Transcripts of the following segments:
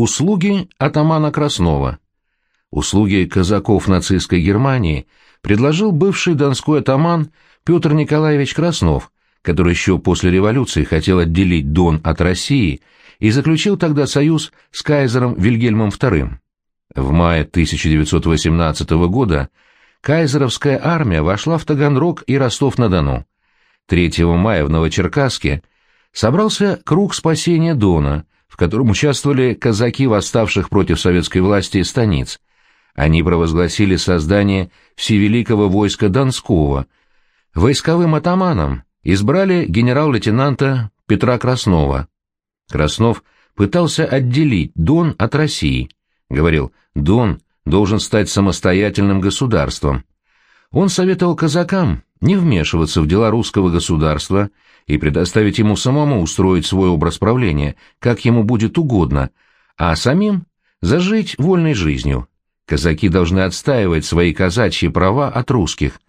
Услуги атамана Краснова. Услуги казаков нацистской Германии предложил бывший донской атаман Петр Николаевич Краснов, который еще после революции хотел отделить Дон от России и заключил тогда союз с кайзером Вильгельмом II. В мае 1918 года кайзеровская армия вошла в Таганрог и Ростов-на-Дону. 3 мая в Новочеркасске собрался круг спасения Дона, в котором участвовали казаки восставших против советской власти станиц. Они провозгласили создание Всевеликого войска Донского. Войсковым атаманом избрали генерал-лейтенанта Петра Краснова. Краснов пытался отделить Дон от России. Говорил, Дон должен стать самостоятельным государством. Он советовал казакам не вмешиваться в дела русского государства и предоставить ему самому устроить свой образ правления, как ему будет угодно, а самим зажить вольной жизнью. Казаки должны отстаивать свои казачьи права от русских.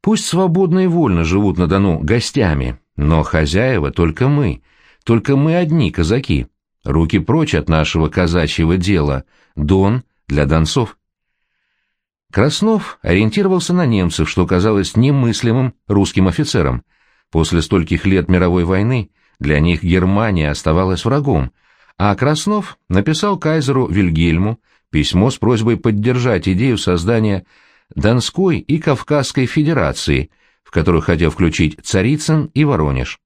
Пусть свободно и вольно живут на Дону гостями, но хозяева только мы, только мы одни казаки. Руки прочь от нашего казачьего дела, Дон для донцов. Краснов ориентировался на немцев, что казалось немыслимым русским офицерам. После стольких лет мировой войны для них Германия оставалась врагом, а Краснов написал кайзеру Вильгельму письмо с просьбой поддержать идею создания Донской и Кавказской федерации, в которую хотел включить Царицын и Воронеж.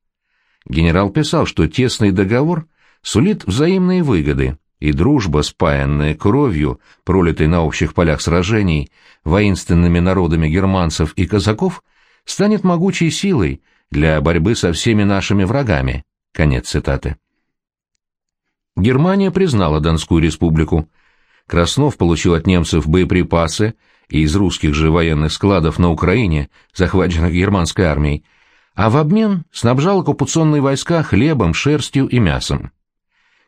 Генерал писал, что тесный договор сулит взаимные выгоды, и дружба, спаянная кровью, пролитой на общих полях сражений, воинственными народами германцев и казаков, станет могучей силой для борьбы со всеми нашими врагами. Конец цитаты. Германия признала Донскую республику. Краснов получил от немцев боеприпасы и из русских же военных складов на Украине, захваченных германской армией, а в обмен снабжал оккупационные войска хлебом, шерстью и мясом.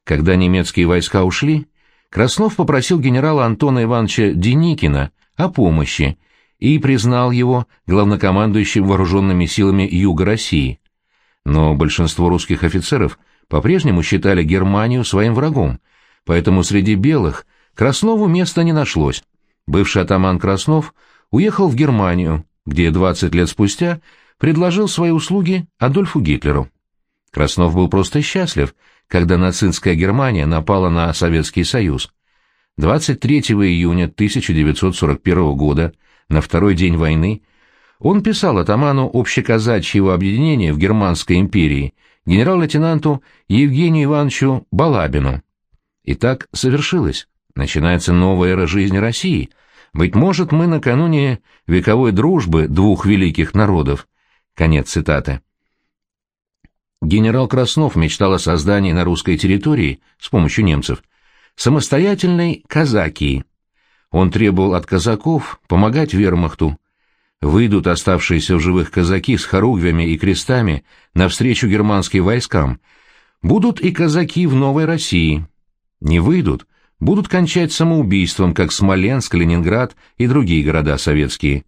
Когда немецкие войска ушли, Краснов попросил генерала Антона Ивановича Деникина о помощи и признал его главнокомандующим вооруженными силами Юга России. Но большинство русских офицеров по-прежнему считали Германию своим врагом, поэтому среди белых Краснову места не нашлось. Бывший атаман Краснов уехал в Германию, где 20 лет спустя предложил свои услуги Адольфу Гитлеру. Краснов был просто счастлив, когда нацистская Германия напала на Советский Союз. 23 июня 1941 года, на второй день войны, он писал атаману общеказачьего объединения в Германской империи, генерал-лейтенанту Евгению Ивановичу Балабину. И так совершилось. Начинается новая эра жизни России. Быть может, мы накануне вековой дружбы двух великих народов. Конец цитаты. Генерал Краснов мечтал о создании на русской территории, с помощью немцев, самостоятельной казакии. Он требовал от казаков помогать вермахту. Выйдут оставшиеся в живых казаки с хоругвями и крестами навстречу германским войскам. Будут и казаки в Новой России. Не выйдут, будут кончать самоубийством, как Смоленск, Ленинград и другие города советские.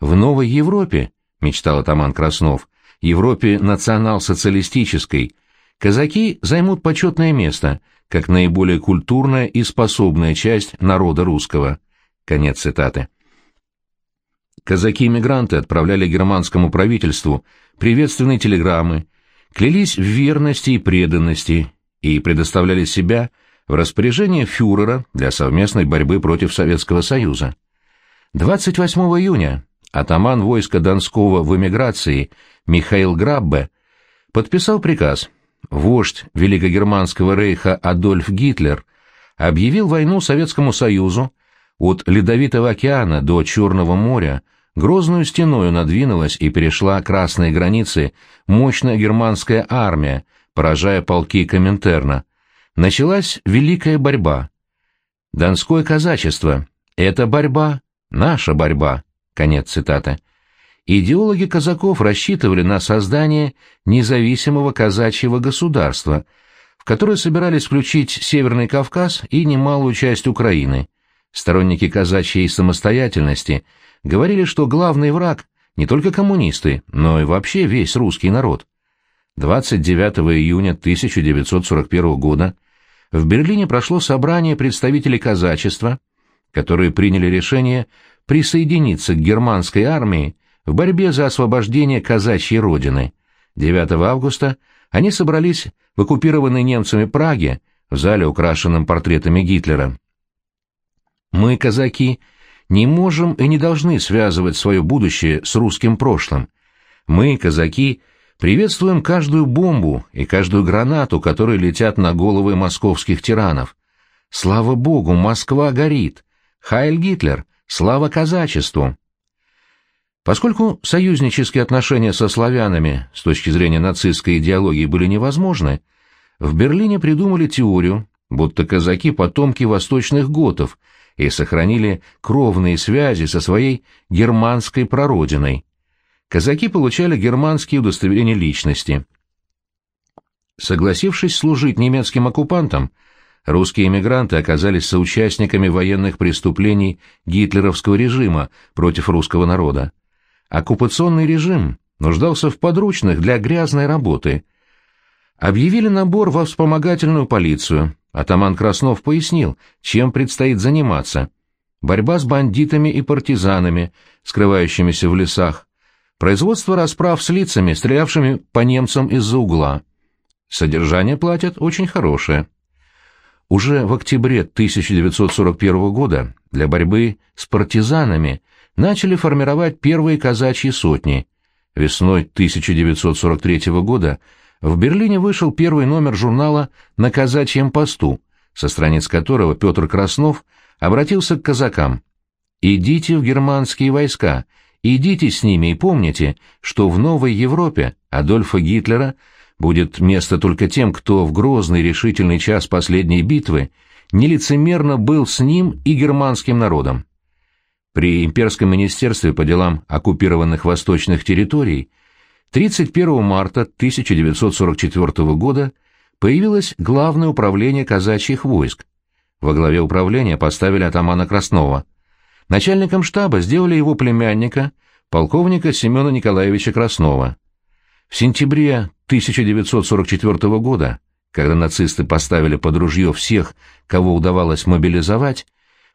В Новой Европе, мечтал атаман Краснов, Европе национал-социалистической, казаки займут почетное место, как наиболее культурная и способная часть народа русского. Конец цитаты. Казаки-иммигранты отправляли германскому правительству приветственные телеграммы, клялись в верности и преданности и предоставляли себя в распоряжение фюрера для совместной борьбы против Советского Союза. 28 июня атаман войска Донского в эмиграции Михаил Граббе подписал приказ. Вождь Великогерманского рейха Адольф Гитлер объявил войну Советскому Союзу от Ледовитого океана до Черного моря, грозную стеною надвинулась и перешла красные границы мощная германская армия, поражая полки Коминтерна. Началась великая борьба. Донское казачество — это борьба, наша борьба. Конец цитаты. Идеологи казаков рассчитывали на создание независимого казачьего государства, в которое собирались включить Северный Кавказ и немалую часть Украины. Сторонники казачьей самостоятельности говорили, что главный враг не только коммунисты, но и вообще весь русский народ. 29 июня 1941 года в Берлине прошло собрание представителей казачества, которые приняли решение присоединиться к германской армии в борьбе за освобождение казачьей родины. 9 августа они собрались в оккупированной немцами Праге в зале, украшенном портретами Гитлера. Мы, казаки, не можем и не должны связывать свое будущее с русским прошлым. Мы, казаки, приветствуем каждую бомбу и каждую гранату, которые летят на головы московских тиранов. Слава Богу, Москва горит! Хайль Гитлер! Слава казачеству! Поскольку союзнические отношения со славянами с точки зрения нацистской идеологии были невозможны, в Берлине придумали теорию, будто казаки – потомки восточных готов – и сохранили кровные связи со своей германской прародиной. Казаки получали германские удостоверения личности. Согласившись служить немецким оккупантам, русские эмигранты оказались соучастниками военных преступлений гитлеровского режима против русского народа. Оккупационный режим нуждался в подручных для грязной работы. Объявили набор во вспомогательную полицию, Атаман Краснов пояснил, чем предстоит заниматься. Борьба с бандитами и партизанами, скрывающимися в лесах. Производство расправ с лицами, стрелявшими по немцам из-за угла. Содержание платят очень хорошее. Уже в октябре 1941 года для борьбы с партизанами начали формировать первые казачьи сотни. Весной 1943 года в Берлине вышел первый номер журнала «На казачьем посту», со страниц которого Петр Краснов обратился к казакам. «Идите в германские войска, идите с ними и помните, что в новой Европе Адольфа Гитлера будет место только тем, кто в грозный решительный час последней битвы нелицемерно был с ним и германским народом». При имперском министерстве по делам оккупированных восточных территорий – 31 марта 1944 года появилось Главное управление казачьих войск. Во главе управления поставили атамана Краснова. Начальником штаба сделали его племянника, полковника Семена Николаевича Краснова. В сентябре 1944 года, когда нацисты поставили под ружье всех, кого удавалось мобилизовать,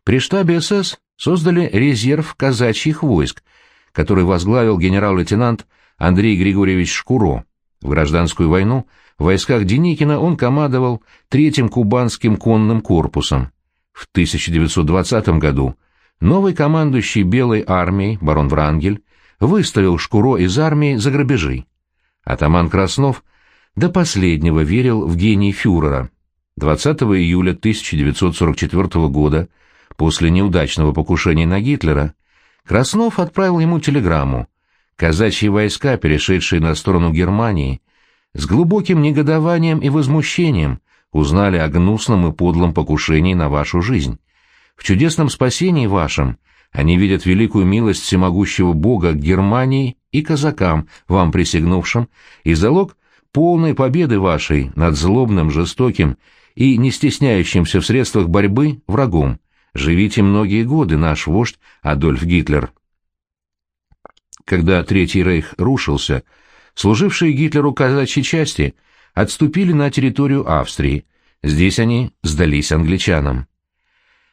при штабе СС создали резерв казачьих войск, который возглавил генерал-лейтенант Андрей Григорьевич Шкуро. В гражданскую войну в войсках Деникина он командовал Третьим Кубанским конным корпусом. В 1920 году новый командующий Белой армией, барон Врангель, выставил Шкуро из армии за грабежи. Атаман Краснов до последнего верил в гений фюрера. 20 июля 1944 года, после неудачного покушения на Гитлера, Краснов отправил ему телеграмму Казачьи войска, перешедшие на сторону Германии, с глубоким негодованием и возмущением узнали о гнусном и подлом покушении на вашу жизнь. В чудесном спасении вашем они видят великую милость всемогущего Бога к Германии и казакам, вам присягнувшим, и залог полной победы вашей над злобным, жестоким и не стесняющимся в средствах борьбы врагом. Живите многие годы, наш вождь Адольф Гитлер когда Третий Рейх рушился, служившие Гитлеру казачьи части отступили на территорию Австрии. Здесь они сдались англичанам.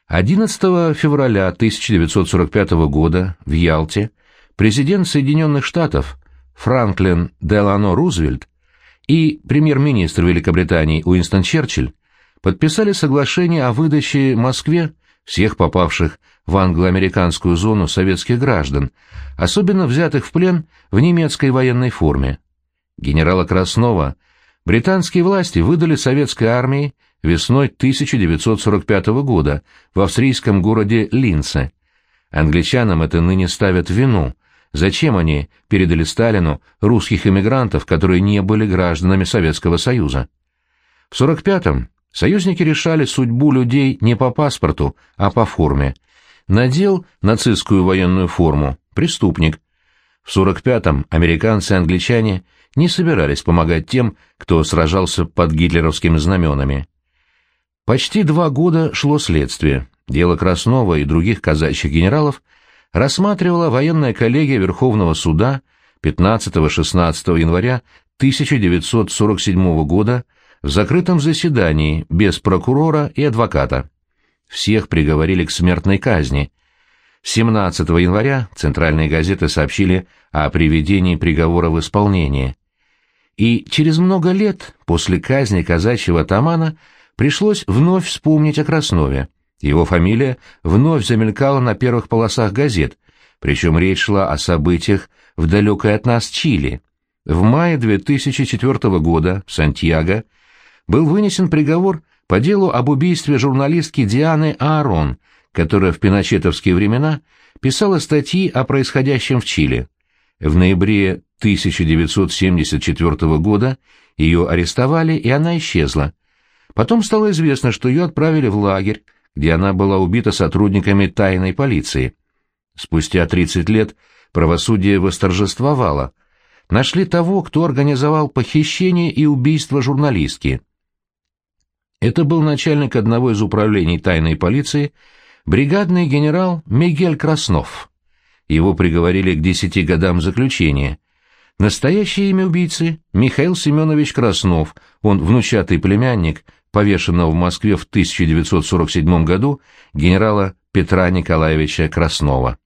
11 февраля 1945 года в Ялте президент Соединенных Штатов Франклин Делано Рузвельт и премьер-министр Великобритании Уинстон Черчилль подписали соглашение о выдаче Москве всех попавших в англо-американскую зону советских граждан, особенно взятых в плен в немецкой военной форме. Генерала Краснова британские власти выдали советской армии весной 1945 года в австрийском городе Линце. Англичанам это ныне ставят вину. Зачем они передали Сталину русских эмигрантов, которые не были гражданами Советского Союза? В 45-м союзники решали судьбу людей не по паспорту, а по форме. Надел нацистскую военную форму, преступник. В 45-м американцы и англичане не собирались помогать тем, кто сражался под гитлеровскими знаменами. Почти два года шло следствие. Дело Краснова и других казачьих генералов рассматривала военная коллегия Верховного суда 15-16 января 1947 года в закрытом заседании, без прокурора и адвоката. Всех приговорили к смертной казни. 17 января центральные газеты сообщили о приведении приговора в исполнение. И через много лет после казни казачьего атамана пришлось вновь вспомнить о Краснове. Его фамилия вновь замелькала на первых полосах газет, причем речь шла о событиях в далекой от нас Чили. В мае 2004 года в Сантьяго был вынесен приговор по делу об убийстве журналистки Дианы Аарон, которая в пиночетовские времена писала статьи о происходящем в Чили. В ноябре 1974 года ее арестовали, и она исчезла. Потом стало известно, что ее отправили в лагерь, где она была убита сотрудниками тайной полиции. Спустя 30 лет правосудие восторжествовало. Нашли того, кто организовал похищение и убийство журналистки. Это был начальник одного из управлений тайной полиции, бригадный генерал Мигель Краснов. Его приговорили к десяти годам заключения. Настоящее имя убийцы — Михаил Семенович Краснов, он внучатый племянник, повешенного в Москве в 1947 году генерала Петра Николаевича Краснова.